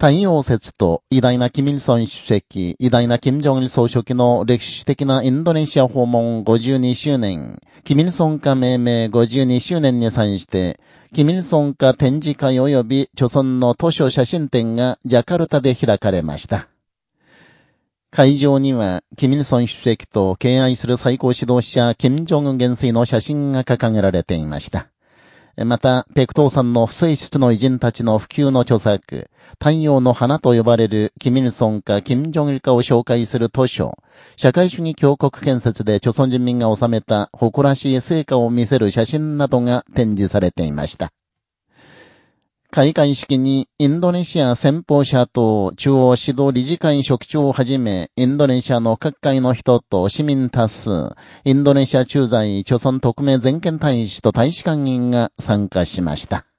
太陽節と偉大なキミルソン主席、偉大なキム・ジョンル総書記の歴史的なインドネシア訪問52周年、キミルソン化命名52周年に際して、キミルソン化展示会及び著村の図書写真展がジャカルタで開かれました。会場には、キミルソン主席と敬愛する最高指導者、キム・ジョン元帥の写真が掲げられていました。また、ペクトーさんの不正室の偉人たちの普及の著作、太陽の花と呼ばれるキミルソンかキム・ジョンイルかを紹介する図書、社会主義強国建設で著存人民が収めた誇らしい成果を見せる写真などが展示されていました。開会式にインドネシア先方者と中央指導理事会職長をはじめ、インドネシアの各界の人と市民多数、インドネシア駐在、朝鮮特命全権大使と大使館員が参加しました。